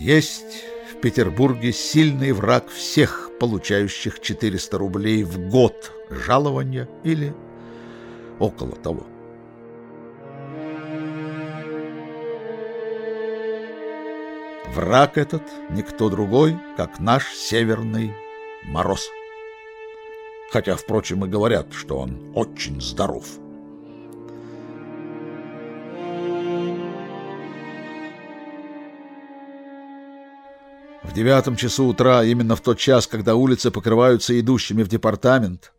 Есть в Петербурге сильный враг всех, получающих 400 рублей в год жалования или около того. Враг этот никто другой, как наш северный мороз. Хотя, впрочем, и говорят, что он очень здоров. В девятом часу утра, именно в тот час, когда улицы покрываются идущими в департамент,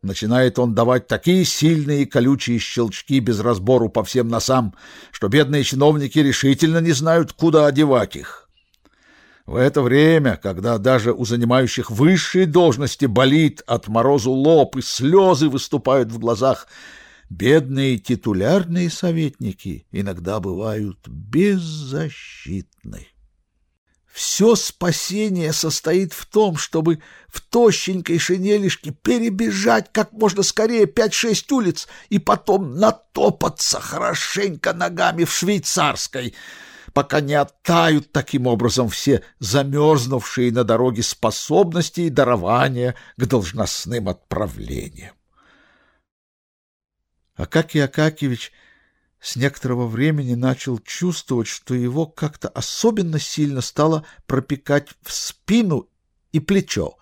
начинает он давать такие сильные и колючие щелчки без разбору по всем носам, что бедные чиновники решительно не знают, куда одевать их. В это время, когда даже у занимающих высшие должности болит от морозу лоб и слезы выступают в глазах, бедные титулярные советники иногда бывают беззащитны. Все спасение состоит в том, чтобы в тощенькой шинелишке перебежать как можно скорее пять-шесть улиц и потом натопаться хорошенько ногами в швейцарской, пока не оттают таким образом все замерзнувшие на дороге способности и дарования к должностным отправлениям. Акакий Акакевич — с некоторого времени начал чувствовать, что его как-то особенно сильно стало пропекать в спину и плечо,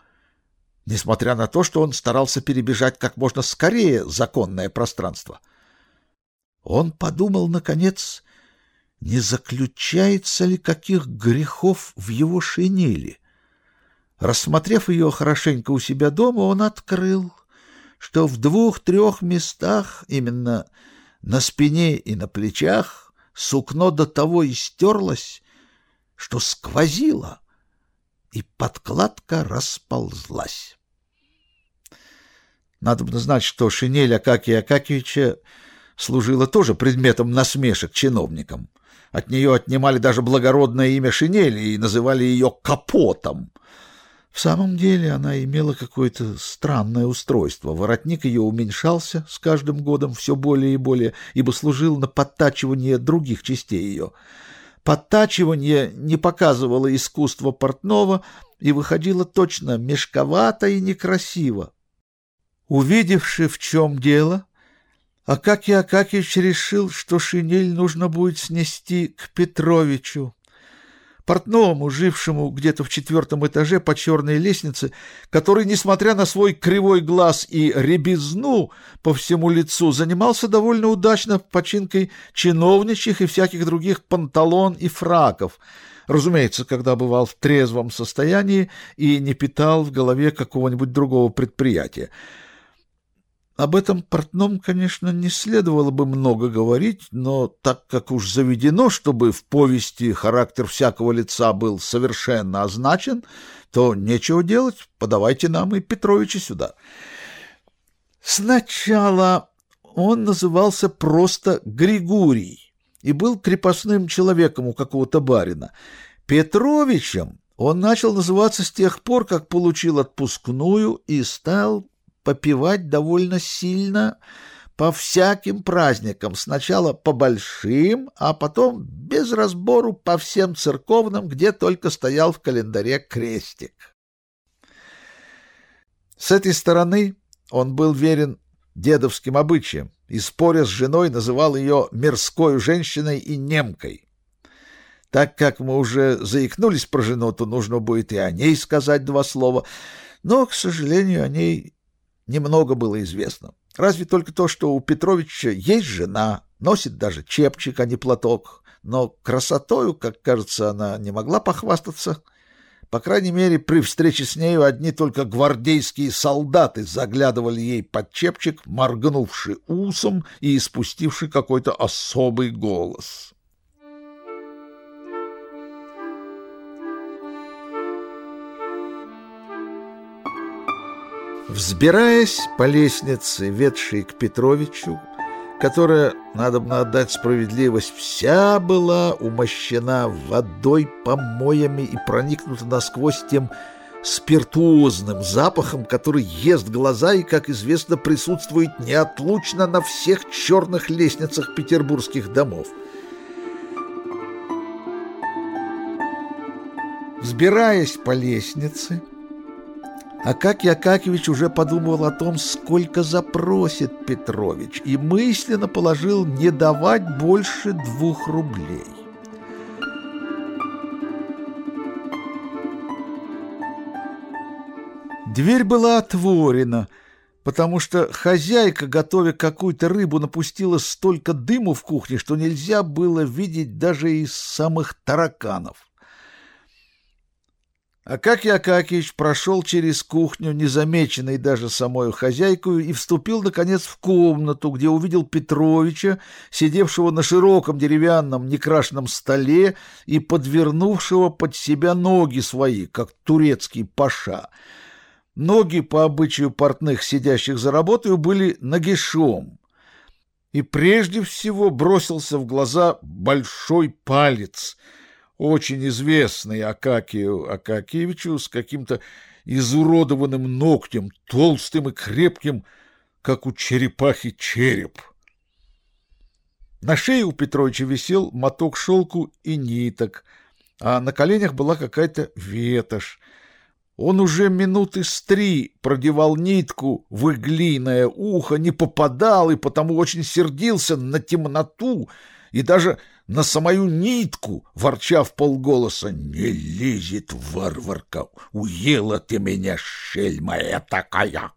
несмотря на то, что он старался перебежать как можно скорее законное пространство. Он подумал, наконец, не заключается ли каких грехов в его шинели. Рассмотрев ее хорошенько у себя дома, он открыл, что в двух-трех местах именно на спине и на плечах сукно до того истерлось, что сквозило, и подкладка расползлась. Надо бы знать, что шинель Акакия Акакевича служила тоже предметом насмешек чиновникам. От нее отнимали даже благородное имя шинели и называли ее капотом — в самом деле она имела какое-то странное устройство. Воротник ее уменьшался с каждым годом все более и более, ибо служил на подтачивание других частей ее. Подтачивание не показывало искусство портного и выходило точно мешковато и некрасиво. Увидевши, в чем дело, Акакий Акакич решил, что шинель нужно будет снести к Петровичу портному, жившему где-то в четвертом этаже по черной лестнице, который, несмотря на свой кривой глаз и ребезну по всему лицу, занимался довольно удачно починкой чиновничьих и всяких других панталон и фраков, разумеется, когда бывал в трезвом состоянии и не питал в голове какого-нибудь другого предприятия. Об этом портном, конечно, не следовало бы много говорить, но так как уж заведено, чтобы в повести характер всякого лица был совершенно означен, то нечего делать, подавайте нам и Петровича сюда. Сначала он назывался просто Григорий и был крепостным человеком у какого-то барина. Петровичем он начал называться с тех пор, как получил отпускную и стал попивать довольно сильно по всяким праздникам, сначала по большим, а потом без разбору по всем церковным, где только стоял в календаре крестик. С этой стороны он был верен дедовским обычаям и, споря с женой, называл ее мирской женщиной и немкой. Так как мы уже заикнулись про жену, то нужно будет и о ней сказать два слова, но, к сожалению, о ней немного было известно. Разве только то, что у Петровича есть жена, носит даже чепчик, а не платок. Но красотою, как кажется, она не могла похвастаться. По крайней мере, при встрече с нею одни только гвардейские солдаты заглядывали ей под чепчик, моргнувши усом и испустивши какой-то особый голос. Взбираясь по лестнице, ведшей к Петровичу, которая, надо бы отдать справедливость, вся была умощена водой, помоями и проникнута насквозь тем спиртуозным запахом, который ест глаза и, как известно, присутствует неотлучно на всех черных лестницах петербургских домов. Взбираясь по лестнице, Акакий Акакевич уже подумывал о том, сколько запросит Петрович, и мысленно положил не давать больше двух рублей. Дверь была отворена, потому что хозяйка, готовя какую-то рыбу, напустила столько дыму в кухне, что нельзя было видеть даже из самых тараканов. Акакий Акакиевич прошел через кухню, незамеченный даже самой хозяйкой, и вступил, наконец, в комнату, где увидел Петровича, сидевшего на широком деревянном некрашенном столе и подвернувшего под себя ноги свои, как турецкий паша — Ноги, по обычаю портных, сидящих за работой, были нагишом. И прежде всего бросился в глаза большой палец, очень известный Акакию Акакиевичу с каким-то изуродованным ногтем, толстым и крепким, как у черепахи череп. На шее у Петровича висел моток шелку и ниток, а на коленях была какая-то ветошь. Он уже минуты с три продевал нитку в иглиное ухо, не попадал и потому очень сердился на темноту и даже на самую нитку, ворча в полголоса «Не лезет, варварка! Уела ты меня, шельма такая!»